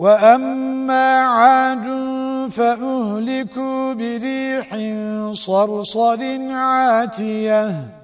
وأما عاد فأهلكوا بريح صرصر عاتية.